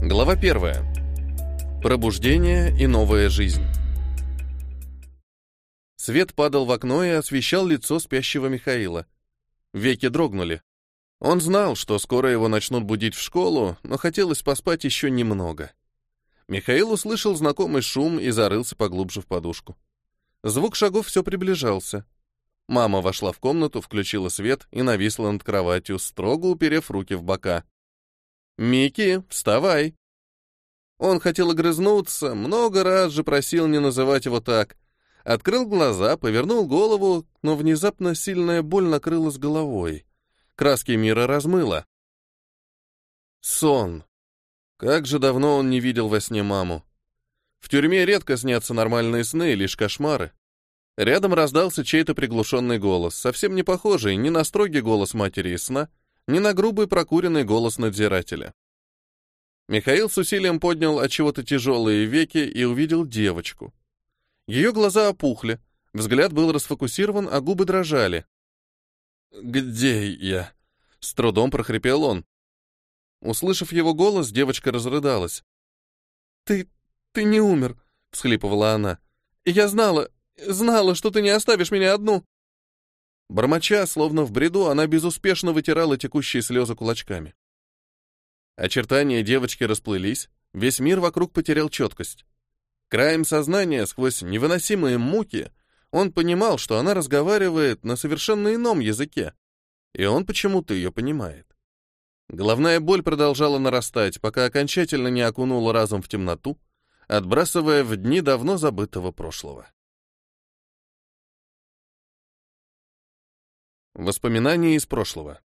Глава первая. Пробуждение и новая жизнь. Свет падал в окно и освещал лицо спящего Михаила. Веки дрогнули. Он знал, что скоро его начнут будить в школу, но хотелось поспать еще немного. Михаил услышал знакомый шум и зарылся поглубже в подушку. Звук шагов все приближался. Мама вошла в комнату, включила свет и нависла над кроватью, строго уперев руки в бока. «Микки, вставай!» Он хотел огрызнуться, много раз же просил не называть его так. Открыл глаза, повернул голову, но внезапно сильная боль накрыла с головой. Краски мира размыло. Сон. Как же давно он не видел во сне маму. В тюрьме редко снятся нормальные сны, лишь кошмары. Рядом раздался чей-то приглушенный голос, совсем не похожий ни на строгий голос матери из сна, ни на грубый прокуренный голос надзирателя. Михаил с усилием поднял от чего-то тяжелые веки и увидел девочку. Ее глаза опухли, взгляд был расфокусирован, а губы дрожали. «Где я?» — с трудом прохрипел он. Услышав его голос, девочка разрыдалась. «Ты... ты не умер», — всхлипывала она. «Я знала, знала, что ты не оставишь меня одну». Бормоча, словно в бреду, она безуспешно вытирала текущие слезы кулачками. Очертания девочки расплылись, весь мир вокруг потерял четкость. Краем сознания, сквозь невыносимые муки, он понимал, что она разговаривает на совершенно ином языке, и он почему-то ее понимает. Головная боль продолжала нарастать, пока окончательно не окунула разум в темноту, отбрасывая в дни давно забытого прошлого. Воспоминания из прошлого.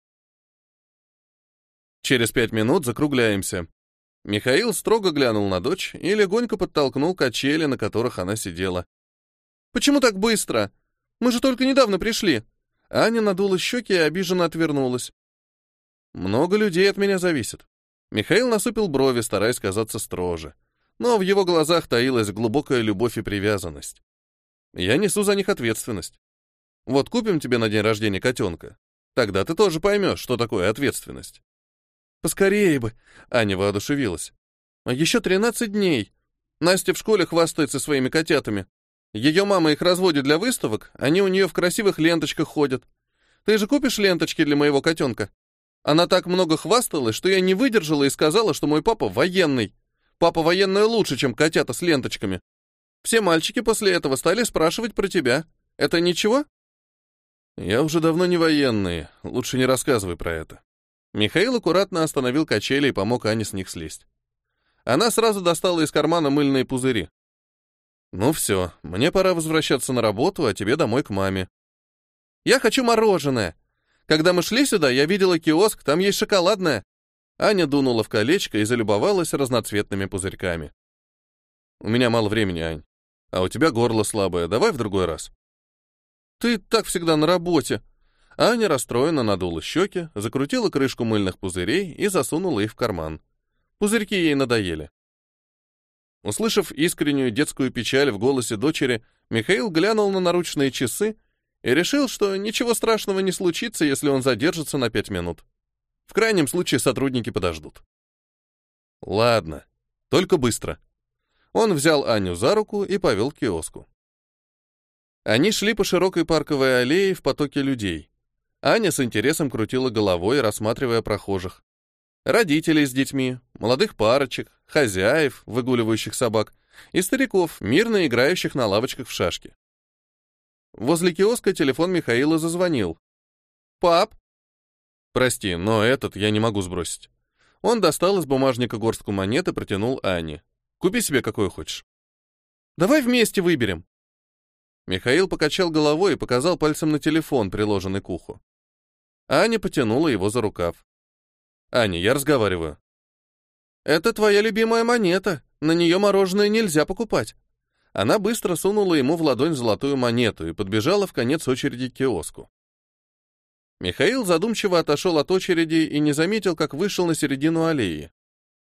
Через пять минут закругляемся. Михаил строго глянул на дочь и легонько подтолкнул качели, на которых она сидела. «Почему так быстро? Мы же только недавно пришли!» Аня надула щеки и обиженно отвернулась. «Много людей от меня зависит». Михаил насупил брови, стараясь казаться строже. Но в его глазах таилась глубокая любовь и привязанность. Я несу за них ответственность. Вот купим тебе на день рождения котенка. Тогда ты тоже поймешь, что такое ответственность. Поскорее бы, Аня воодушевилась. А еще тринадцать дней. Настя в школе хвастается своими котятами. Ее мама их разводит для выставок, они у нее в красивых ленточках ходят. Ты же купишь ленточки для моего котенка? Она так много хвасталась, что я не выдержала и сказала, что мой папа военный. Папа военный лучше, чем котята с ленточками. Все мальчики после этого стали спрашивать про тебя. Это ничего? «Я уже давно не военный, лучше не рассказывай про это». Михаил аккуратно остановил качели и помог Ане с них слезть. Она сразу достала из кармана мыльные пузыри. «Ну все, мне пора возвращаться на работу, а тебе домой к маме». «Я хочу мороженое. Когда мы шли сюда, я видела киоск, там есть шоколадное». Аня дунула в колечко и залюбовалась разноцветными пузырьками. «У меня мало времени, Ань. А у тебя горло слабое, давай в другой раз». Ты так всегда на работе. Аня расстроенно надула щеки, закрутила крышку мыльных пузырей и засунула их в карман. Пузырьки ей надоели. Услышав искреннюю детскую печаль в голосе дочери, Михаил глянул на наручные часы и решил, что ничего страшного не случится, если он задержится на пять минут. В крайнем случае сотрудники подождут. Ладно, только быстро. Он взял Аню за руку и повел к киоску. Они шли по широкой парковой аллее в потоке людей. Аня с интересом крутила головой, рассматривая прохожих. Родителей с детьми, молодых парочек, хозяев, выгуливающих собак, и стариков, мирно играющих на лавочках в шашки. Возле киоска телефон Михаила зазвонил. «Пап!» «Прости, но этот я не могу сбросить». Он достал из бумажника горстку монет и протянул Ане. «Купи себе какой хочешь». «Давай вместе выберем». Михаил покачал головой и показал пальцем на телефон, приложенный к уху. Аня потянула его за рукав. «Аня, я разговариваю». «Это твоя любимая монета. На нее мороженое нельзя покупать». Она быстро сунула ему в ладонь золотую монету и подбежала в конец очереди к киоску. Михаил задумчиво отошел от очереди и не заметил, как вышел на середину аллеи.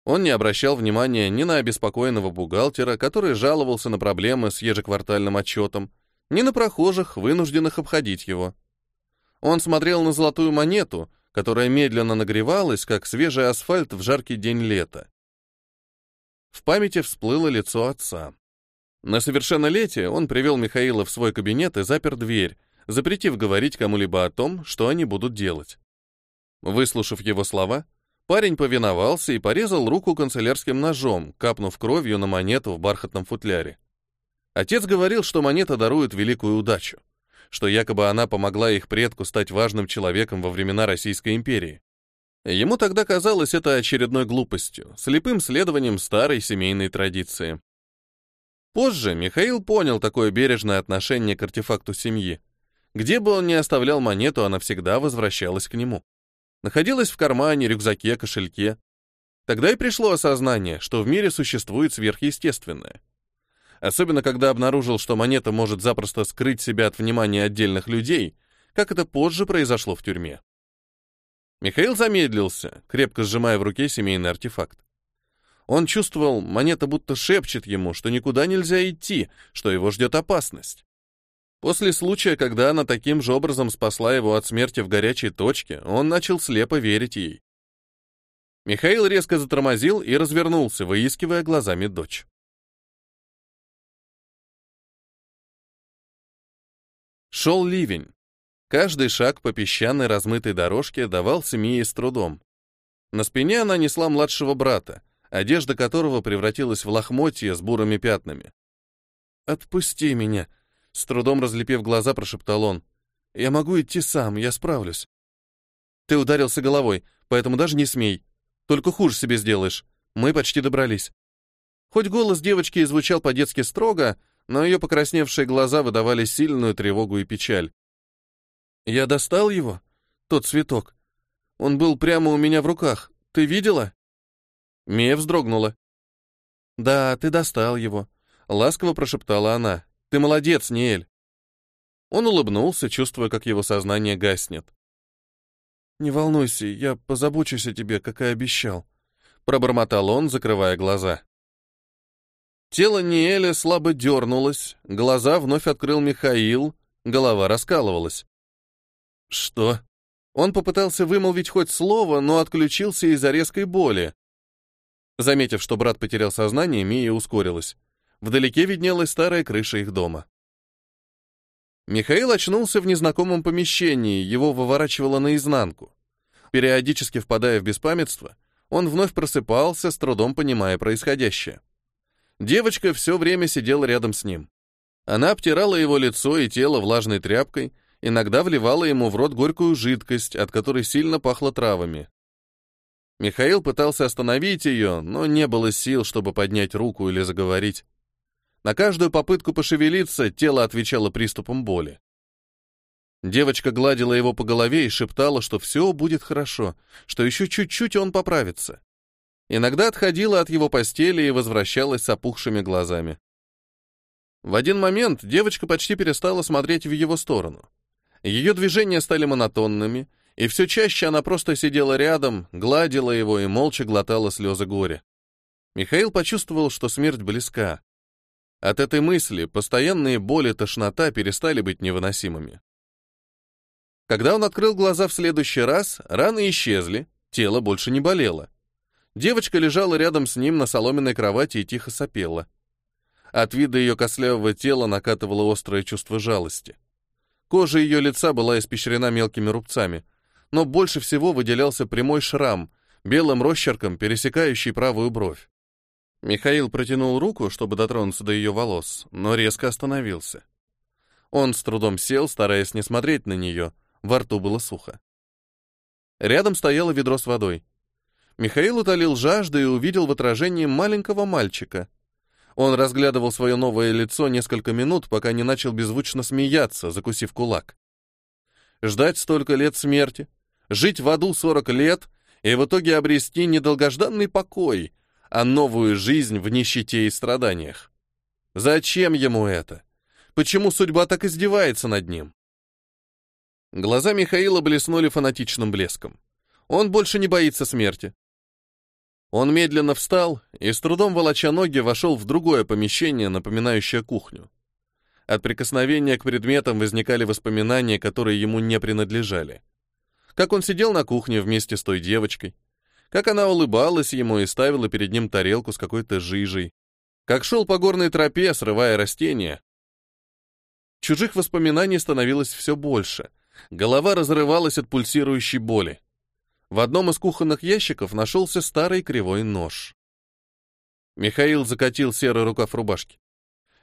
Он не обращал внимания ни на обеспокоенного бухгалтера, который жаловался на проблемы с ежеквартальным отчетом, ни на прохожих, вынужденных обходить его. Он смотрел на золотую монету, которая медленно нагревалась, как свежий асфальт в жаркий день лета. В памяти всплыло лицо отца. На совершеннолетие он привел Михаила в свой кабинет и запер дверь, запретив говорить кому-либо о том, что они будут делать. Выслушав его слова, парень повиновался и порезал руку канцелярским ножом, капнув кровью на монету в бархатном футляре. Отец говорил, что монета дарует великую удачу, что якобы она помогла их предку стать важным человеком во времена Российской империи. Ему тогда казалось это очередной глупостью, слепым следованием старой семейной традиции. Позже Михаил понял такое бережное отношение к артефакту семьи. Где бы он ни оставлял монету, она всегда возвращалась к нему. Находилась в кармане, рюкзаке, кошельке. Тогда и пришло осознание, что в мире существует сверхъестественное. Особенно, когда обнаружил, что монета может запросто скрыть себя от внимания отдельных людей, как это позже произошло в тюрьме. Михаил замедлился, крепко сжимая в руке семейный артефакт. Он чувствовал, монета будто шепчет ему, что никуда нельзя идти, что его ждет опасность. После случая, когда она таким же образом спасла его от смерти в горячей точке, он начал слепо верить ей. Михаил резко затормозил и развернулся, выискивая глазами дочь. Шел ливень. Каждый шаг по песчаной размытой дорожке давался Мии с трудом. На спине она несла младшего брата, одежда которого превратилась в лохмотье с бурыми пятнами. «Отпусти меня!» — с трудом разлепив глаза, прошептал он. «Я могу идти сам, я справлюсь». «Ты ударился головой, поэтому даже не смей. Только хуже себе сделаешь. Мы почти добрались». Хоть голос девочки и звучал по-детски строго, но ее покрасневшие глаза выдавали сильную тревогу и печаль. «Я достал его? Тот цветок. Он был прямо у меня в руках. Ты видела?» Мия вздрогнула. «Да, ты достал его», — ласково прошептала она. «Ты молодец, Ниэль». Он улыбнулся, чувствуя, как его сознание гаснет. «Не волнуйся, я позабочусь о тебе, как и обещал», — пробормотал он, закрывая глаза. Тело Ниэля слабо дернулось, глаза вновь открыл Михаил, голова раскалывалась. «Что?» Он попытался вымолвить хоть слово, но отключился из-за резкой боли. Заметив, что брат потерял сознание, Мия ускорилась. Вдалеке виднелась старая крыша их дома. Михаил очнулся в незнакомом помещении, его выворачивало наизнанку. Периодически впадая в беспамятство, он вновь просыпался, с трудом понимая происходящее. Девочка все время сидела рядом с ним. Она обтирала его лицо и тело влажной тряпкой, иногда вливала ему в рот горькую жидкость, от которой сильно пахло травами. Михаил пытался остановить ее, но не было сил, чтобы поднять руку или заговорить. На каждую попытку пошевелиться тело отвечало приступом боли. Девочка гладила его по голове и шептала, что все будет хорошо, что еще чуть-чуть он поправится. Иногда отходила от его постели и возвращалась с опухшими глазами. В один момент девочка почти перестала смотреть в его сторону. Ее движения стали монотонными, и все чаще она просто сидела рядом, гладила его и молча глотала слезы горя. Михаил почувствовал, что смерть близка. От этой мысли постоянные боли и тошнота перестали быть невыносимыми. Когда он открыл глаза в следующий раз, раны исчезли, тело больше не болело. Девочка лежала рядом с ним на соломенной кровати и тихо сопела. От вида ее костлявого тела накатывало острое чувство жалости. Кожа ее лица была испещрена мелкими рубцами, но больше всего выделялся прямой шрам, белым росчерком пересекающий правую бровь. Михаил протянул руку, чтобы дотронуться до ее волос, но резко остановился. Он с трудом сел, стараясь не смотреть на нее, во рту было сухо. Рядом стояло ведро с водой. Михаил утолил жажду и увидел в отражении маленького мальчика. Он разглядывал свое новое лицо несколько минут, пока не начал беззвучно смеяться, закусив кулак. Ждать столько лет смерти, жить в аду 40 лет и в итоге обрести не долгожданный покой, а новую жизнь в нищете и страданиях. Зачем ему это? Почему судьба так издевается над ним? Глаза Михаила блеснули фанатичным блеском. Он больше не боится смерти. Он медленно встал и, с трудом волоча ноги, вошел в другое помещение, напоминающее кухню. От прикосновения к предметам возникали воспоминания, которые ему не принадлежали как он сидел на кухне вместе с той девочкой, как она улыбалась ему и ставила перед ним тарелку с какой-то жижей, как шел по горной тропе, срывая растения. Чужих воспоминаний становилось все больше. Голова разрывалась от пульсирующей боли. В одном из кухонных ящиков нашелся старый кривой нож. Михаил закатил серый рукав рубашки.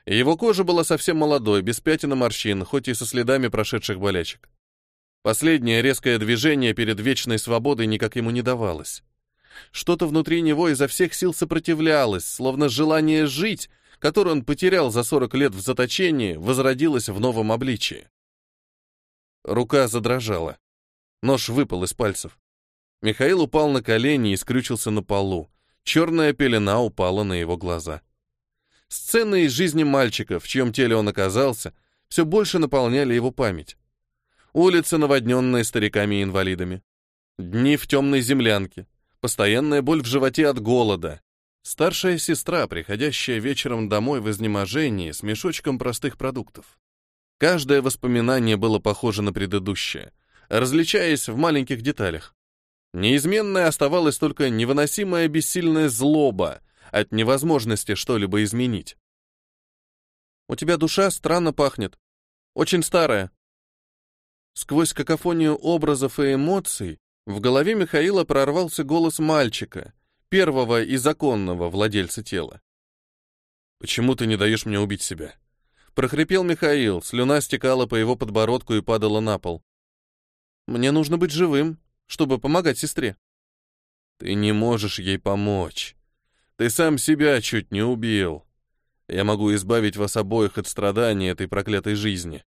Его кожа была совсем молодой, без пятен и морщин, хоть и со следами прошедших болячек. Последнее резкое движение перед вечной свободой никак ему не давалось. Что-то внутри него изо всех сил сопротивлялось, словно желание жить, которое он потерял за 40 лет в заточении, возродилось в новом обличии. Рука задрожала. Нож выпал из пальцев. Михаил упал на колени и скрючился на полу. Черная пелена упала на его глаза. Сцены из жизни мальчика, в чьем теле он оказался, все больше наполняли его память. Улицы, наводненные стариками и инвалидами. Дни в темной землянке. Постоянная боль в животе от голода. Старшая сестра, приходящая вечером домой в изнеможении с мешочком простых продуктов. Каждое воспоминание было похоже на предыдущее, различаясь в маленьких деталях. Неизменной оставалась только невыносимая бессильная злоба, от невозможности что-либо изменить. «У тебя душа странно пахнет. Очень старая». Сквозь какофонию образов и эмоций в голове Михаила прорвался голос мальчика, первого и законного владельца тела. «Почему ты не даешь мне убить себя?» Прохрипел Михаил, слюна стекала по его подбородку и падала на пол. «Мне нужно быть живым, чтобы помогать сестре». «Ты не можешь ей помочь. Ты сам себя чуть не убил. Я могу избавить вас обоих от страданий этой проклятой жизни.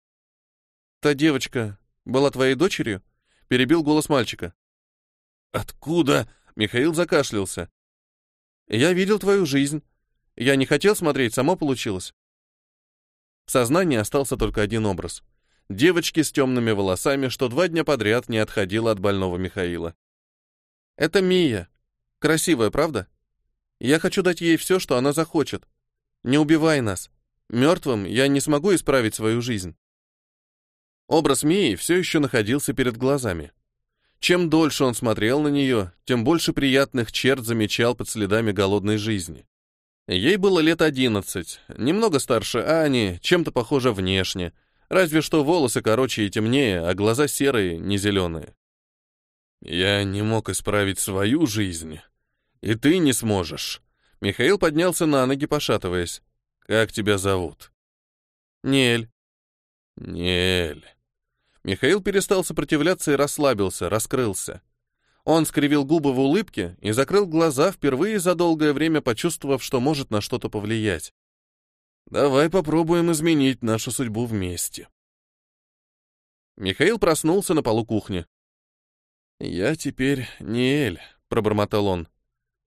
Та девочка была твоей дочерью? Перебил голос мальчика. Откуда? Михаил закашлялся. Я видел твою жизнь. Я не хотел смотреть, само получилось. В сознании остался только один образ. Девочки с темными волосами, что два дня подряд не отходила от больного Михаила. Это Мия. Красивая, правда? Я хочу дать ей все, что она захочет. Не убивай нас. Мертвым я не смогу исправить свою жизнь. Образ Мии все еще находился перед глазами. Чем дольше он смотрел на нее, тем больше приятных черт замечал под следами голодной жизни. Ей было лет одиннадцать, немного старше Ани, чем-то похожа внешне, разве что волосы короче и темнее, а глаза серые, не зеленые. «Я не мог исправить свою жизнь», «И ты не сможешь». Михаил поднялся на ноги, пошатываясь. «Как тебя зовут?» «Нель». «Нель». Михаил перестал сопротивляться и расслабился, раскрылся. Он скривил губы в улыбке и закрыл глаза, впервые за долгое время почувствовав, что может на что-то повлиять. «Давай попробуем изменить нашу судьбу вместе». Михаил проснулся на полу кухни. «Я теперь не Эль», — пробормотал он.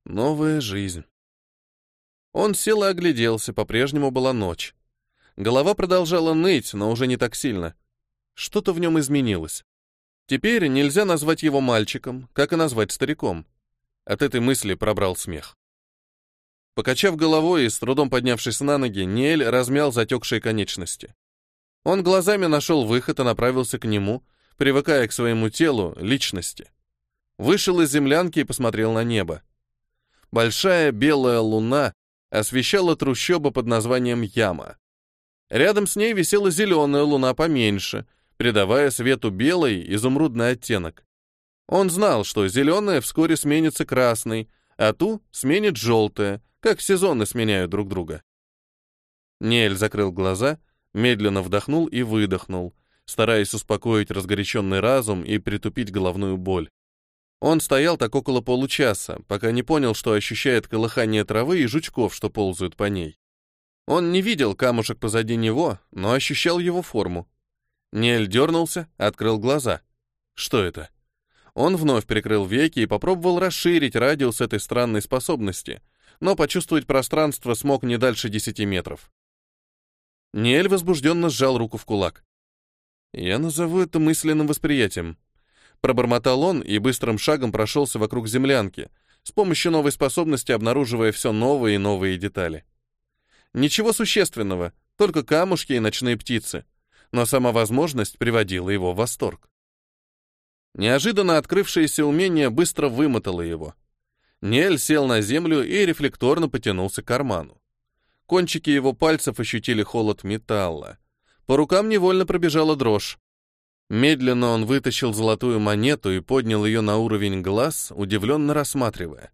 Новая жизнь. Он сел и огляделся, по-прежнему была ночь. Голова продолжала ныть, но уже не так сильно. Что-то в нем изменилось. Теперь нельзя назвать его мальчиком, как и назвать стариком. От этой мысли пробрал смех. Покачав головой и с трудом поднявшись на ноги, Ниэль размял затекшие конечности. Он глазами нашел выход и направился к нему, привыкая к своему телу, личности. Вышел из землянки и посмотрел на небо. Большая белая луна освещала трущобы под названием Яма. Рядом с ней висела зеленая луна поменьше, придавая свету белый изумрудный оттенок. Он знал, что зеленая вскоре сменится красной, а ту сменит желтая, как сезоны сменяют друг друга. Нель закрыл глаза, медленно вдохнул и выдохнул, стараясь успокоить разгоряченный разум и притупить головную боль. Он стоял так около получаса, пока не понял, что ощущает колыхание травы и жучков, что ползают по ней. Он не видел камушек позади него, но ощущал его форму. Нель дернулся, открыл глаза. Что это? Он вновь прикрыл веки и попробовал расширить радиус этой странной способности, но почувствовать пространство смог не дальше десяти метров. Нель возбужденно сжал руку в кулак. Я назову это мысленным восприятием. Пробормотал он и быстрым шагом прошелся вокруг землянки, с помощью новой способности обнаруживая все новые и новые детали. Ничего существенного, только камушки и ночные птицы, но сама возможность приводила его в восторг. Неожиданно открывшееся умение быстро вымотало его. Нель сел на землю и рефлекторно потянулся к карману. Кончики его пальцев ощутили холод металла. По рукам невольно пробежала дрожь. Медленно он вытащил золотую монету и поднял ее на уровень глаз, удивленно рассматривая.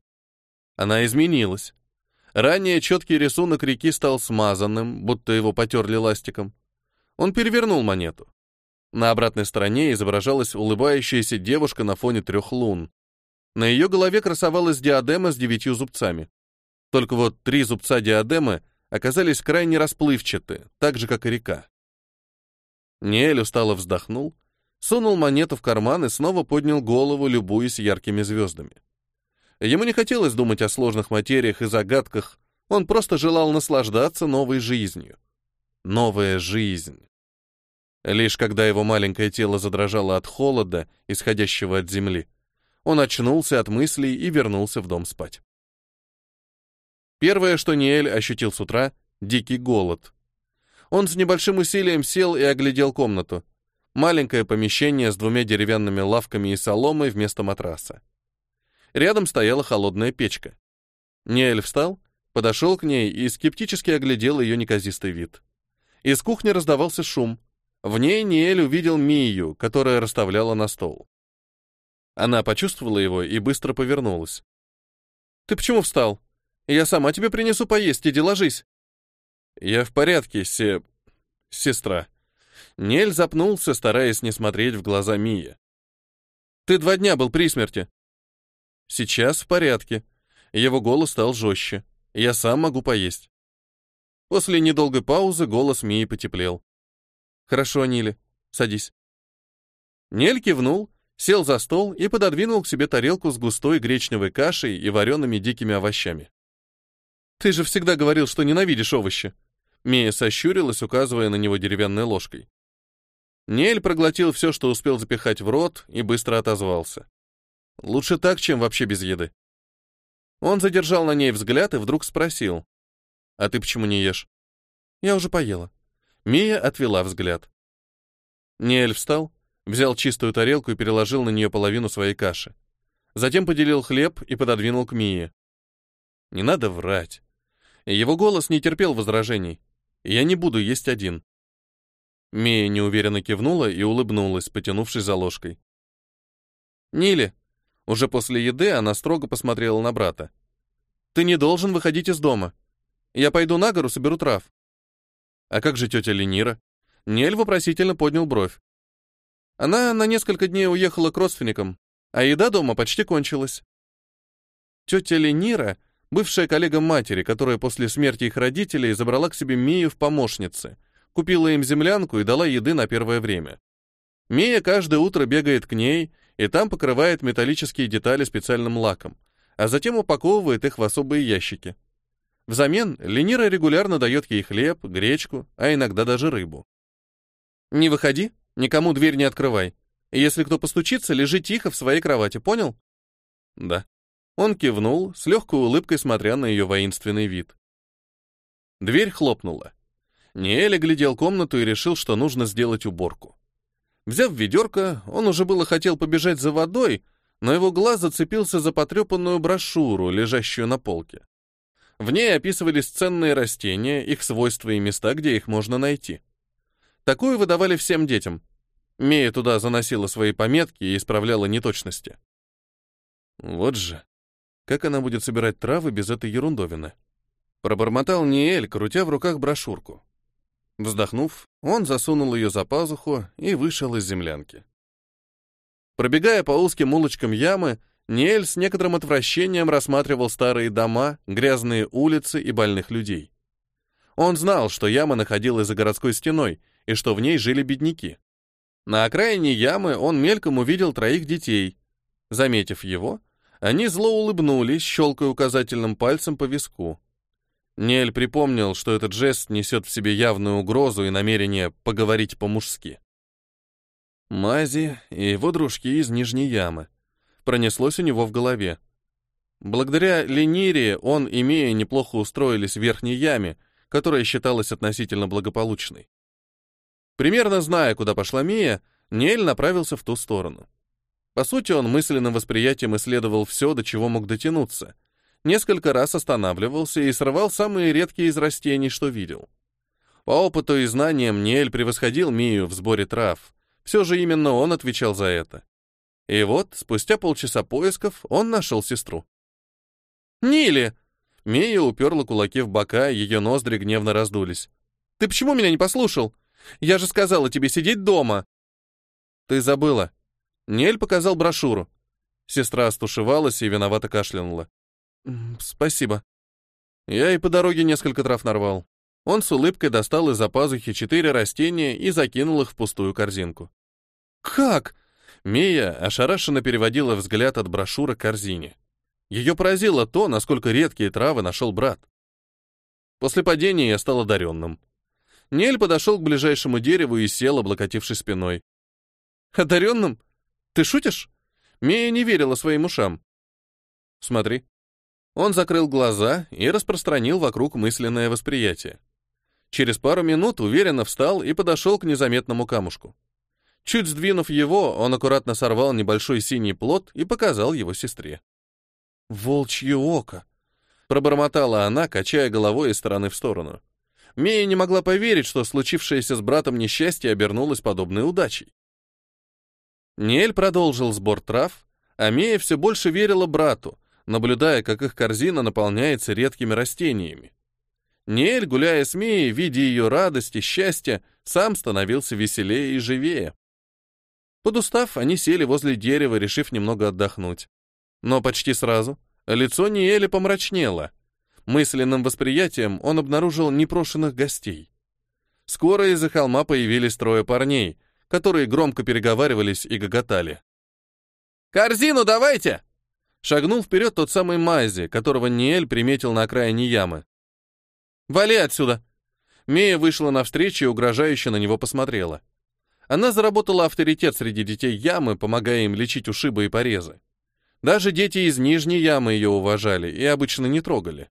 Она изменилась. Ранее четкий рисунок реки стал смазанным, будто его потерли ластиком. Он перевернул монету. На обратной стороне изображалась улыбающаяся девушка на фоне трех лун. На ее голове красовалась диадема с девятью зубцами. Только вот три зубца диадемы оказались крайне расплывчаты, так же, как и река. Ниэль устало вздохнул, сунул монету в карман и снова поднял голову, любуясь яркими звездами. Ему не хотелось думать о сложных материях и загадках, он просто желал наслаждаться новой жизнью. Новая жизнь. Лишь когда его маленькое тело задрожало от холода, исходящего от земли, он очнулся от мыслей и вернулся в дом спать. Первое, что Ниэль ощутил с утра — дикий голод. Он с небольшим усилием сел и оглядел комнату. Маленькое помещение с двумя деревянными лавками и соломой вместо матраса. Рядом стояла холодная печка. Ниэль встал, подошел к ней и скептически оглядел ее неказистый вид. Из кухни раздавался шум — в ней Ниэль увидел Мию, которая расставляла на стол. Она почувствовала его и быстро повернулась. «Ты почему встал? Я сама тебе принесу поесть, иди ложись». «Я в порядке, се... сестра». Нель запнулся, стараясь не смотреть в глаза Мии. «Ты два дня был при смерти». «Сейчас в порядке». Его голос стал жестче. «Я сам могу поесть». После недолгой паузы голос Мии потеплел. «Хорошо, Ниле. Садись». Нель кивнул, сел за стол и пододвинул к себе тарелку с густой гречневой кашей и вареными дикими овощами. «Ты же всегда говорил, что ненавидишь овощи!» Мия сощурилась, указывая на него деревянной ложкой. Нель проглотил все, что успел запихать в рот, и быстро отозвался. «Лучше так, чем вообще без еды». Он задержал на ней взгляд и вдруг спросил. «А ты почему не ешь?» «Я уже поела». Мия отвела взгляд. Ниэль встал, взял чистую тарелку и переложил на нее половину своей каши. Затем поделил хлеб и пододвинул к Мии. «Не надо врать». Его голос не терпел возражений. «Я не буду есть один». Мия неуверенно кивнула и улыбнулась, потянувшись за ложкой. «Нили». Уже после еды она строго посмотрела на брата. «Ты не должен выходить из дома. Я пойду на гору, соберу трав. А как же тетя Ленира? Нель вопросительно поднял бровь. Она на несколько дней уехала к родственникам, а еда дома почти кончилась. Тетя Ленира — бывшая коллега матери, которая после смерти их родителей забрала к себе Мию в помощницы, купила им землянку и дала еды на первое время. Мия каждое утро бегает к ней и там покрывает металлические детали специальным лаком, а затем упаковывает их в особые ящики. Взамен Ленира регулярно дает ей хлеб, гречку, а иногда даже рыбу. «Не выходи, никому дверь не открывай. Если кто постучится, лежи тихо в своей кровати, понял?» «Да». Он кивнул, с легкой улыбкой смотря на ее воинственный вид. Дверь хлопнула. Ниэль глядел комнату и решил, что нужно сделать уборку. Взяв ведерко, он уже было хотел побежать за водой, но его глаз зацепился за потрепанную брошюру, лежащую на полке. В ней описывались ценные растения, их свойства и места, где их можно найти. Такую выдавали всем детям. Мия туда заносила свои пометки и исправляла неточности. Вот же, как она будет собирать травы без этой ерундовины? Пробормотал Ниэль, крутя в руках брошюрку. Вздохнув, он засунул ее за пазуху и вышел из землянки. Пробегая по узким улочкам ямы, Ниэль с некоторым отвращением рассматривал старые дома, грязные улицы и больных людей. Он знал, что яма находилась за городской стеной и что в ней жили бедняки. На окраине ямы он мельком увидел троих детей. Заметив его, они зло улыбнулись, щелкая указательным пальцем по виску. Нель припомнил, что этот жест несет в себе явную угрозу и намерение поговорить по-мужски. Мази и его дружки из Нижней Ямы пронеслось у него в голове. Благодаря Ленирии он, имея неплохо устроились в верхней яме, которая считалась относительно благополучной. Примерно зная, куда пошла Мия, Нель направился в ту сторону. По сути, он мысленным восприятием исследовал все, до чего мог дотянуться, несколько раз останавливался и срывал самые редкие из растений, что видел. По опыту и знаниям Ниэль превосходил Мию в сборе трав. Все же именно он отвечал за это. И вот, спустя полчаса поисков, он нашел сестру. «Нили!» Мия уперла кулаки в бока, ее ноздри гневно раздулись. «Ты почему меня не послушал? Я же сказала тебе сидеть дома!» «Ты забыла». Нель показал брошюру. Сестра остушевалась и виновато кашлянула. «Спасибо». Я и по дороге несколько трав нарвал. Он с улыбкой достал из-за пазухи четыре растения и закинул их в пустую корзинку. «Как?» Мия ошарашенно переводила взгляд от брошюры к корзине. Ее поразило то, насколько редкие травы нашел брат. После падения я стал одаренным. Нель подошел к ближайшему дереву и сел, облокотившись спиной. «Одаренным? Ты шутишь?» Мия не верила своим ушам. «Смотри». Он закрыл глаза и распространил вокруг мысленное восприятие. Через пару минут уверенно встал и подошел к незаметному камушку. Чуть сдвинув его, он аккуратно сорвал небольшой синий плод и показал его сестре. «Волчье око!» — пробормотала она, качая головой из стороны в сторону. Мия не могла поверить, что случившееся с братом несчастье обернулось подобной удачей. Ниэль продолжил сбор трав, а Мия все больше верила брату, наблюдая, как их корзина наполняется редкими растениями. Ниэль, гуляя с Мией, видя ее радость и счастье, сам становился веселее и живее. Подустав, они сели возле дерева, решив немного отдохнуть. Но почти сразу лицо Ниэля помрачнело. Мысленным восприятием он обнаружил непрошенных гостей. Скоро из-за холма появились трое парней, которые громко переговаривались и гоготали. «Корзину давайте!» Шагнул вперед тот самый Мази, которого Ниэль приметил на окраине ямы. «Вали отсюда!» Мия вышла навстречу и угрожающе на него посмотрела. Она заработала авторитет среди детей ямы, помогая им лечить ушибы и порезы. Даже дети из нижней ямы ее уважали и обычно не трогали.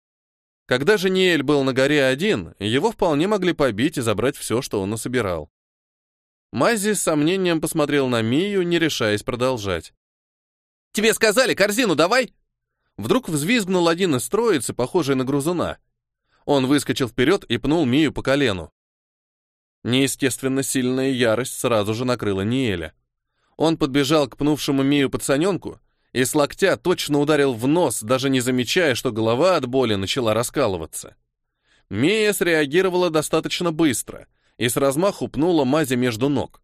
Когда же Ниэль был на горе один, его вполне могли побить и забрать все, что он насобирал. Мази с сомнением посмотрел на Мию, не решаясь продолжать. «Тебе сказали, корзину давай!» Вдруг взвизгнул один из троицы, похожий на грузуна. Он выскочил вперед и пнул Мию по колену. Неестественно сильная ярость сразу же накрыла Ниэля. Он подбежал к пнувшему Мию пацаненку и с локтя точно ударил в нос, даже не замечая, что голова от боли начала раскалываться. Мия среагировала достаточно быстро и с размаху пнула Мази между ног.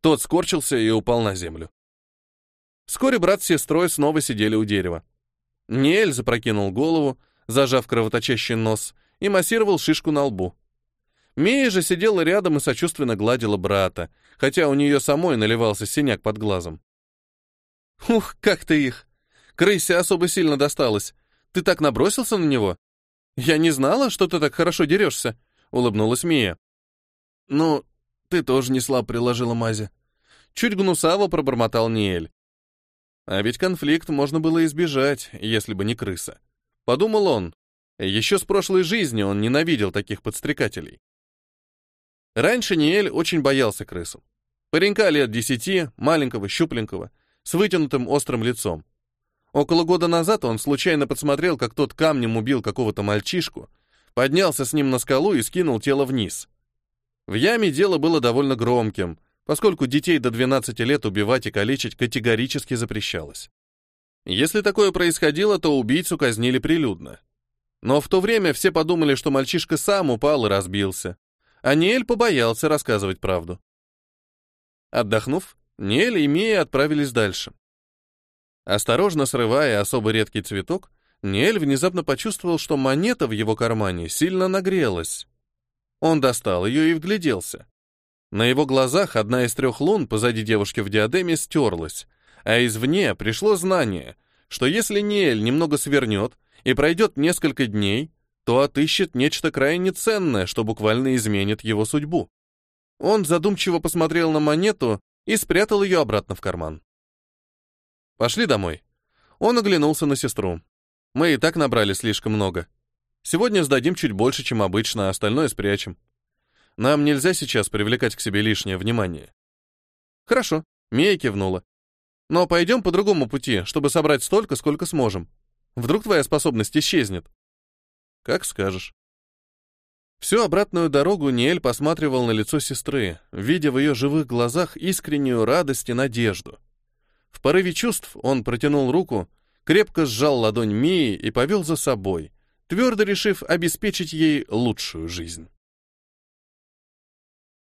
Тот скорчился и упал на землю. Вскоре брат с сестрой снова сидели у дерева. Ниэль запрокинул голову, зажав кровоточащий нос, и массировал шишку на лбу. Мия же сидела рядом и сочувственно гладила брата, хотя у нее самой наливался синяк под глазом. «Ух, как ты их! Крысе особо сильно досталось. Ты так набросился на него? Я не знала, что ты так хорошо дерешься», — улыбнулась Мия. «Ну, ты тоже не слаб приложила мази». Чуть гнусаво пробормотал Ниэль. А ведь конфликт можно было избежать, если бы не крыса. Подумал он. Еще с прошлой жизни он ненавидел таких подстрекателей. Раньше Ниэль очень боялся крысу. Паренька лет десяти, маленького, щупленького, с вытянутым острым лицом. Около года назад он случайно подсмотрел, как тот камнем убил какого-то мальчишку, поднялся с ним на скалу и скинул тело вниз. В яме дело было довольно громким, поскольку детей до 12 лет убивать и калечить категорически запрещалось. Если такое происходило, то убийцу казнили прилюдно. Но в то время все подумали, что мальчишка сам упал и разбился, а Ниэль побоялся рассказывать правду. Отдохнув, Ниэль и Мия отправились дальше. Осторожно срывая особо редкий цветок, Ниэль внезапно почувствовал, что монета в его кармане сильно нагрелась. Он достал ее и вгляделся. На его глазах одна из трех лун позади девушки в диадеме стерлась, а извне пришло знание, что если Ниэль немного свернет и пройдет несколько дней, то отыщет нечто крайне ценное, что буквально изменит его судьбу. Он задумчиво посмотрел на монету и спрятал ее обратно в карман. «Пошли домой». Он оглянулся на сестру. «Мы и так набрали слишком много. Сегодня сдадим чуть больше, чем обычно, а остальное спрячем. Нам нельзя сейчас привлекать к себе лишнее внимание». «Хорошо», — Мия кивнула. «Но пойдем по другому пути, чтобы собрать столько, сколько сможем. Вдруг твоя способность исчезнет? Как скажешь. Всю обратную дорогу Ниэль посматривал на лицо сестры, видя в ее живых глазах искреннюю радость и надежду. В порыве чувств он протянул руку, крепко сжал ладонь Мии и повел за собой, твердо решив обеспечить ей лучшую жизнь.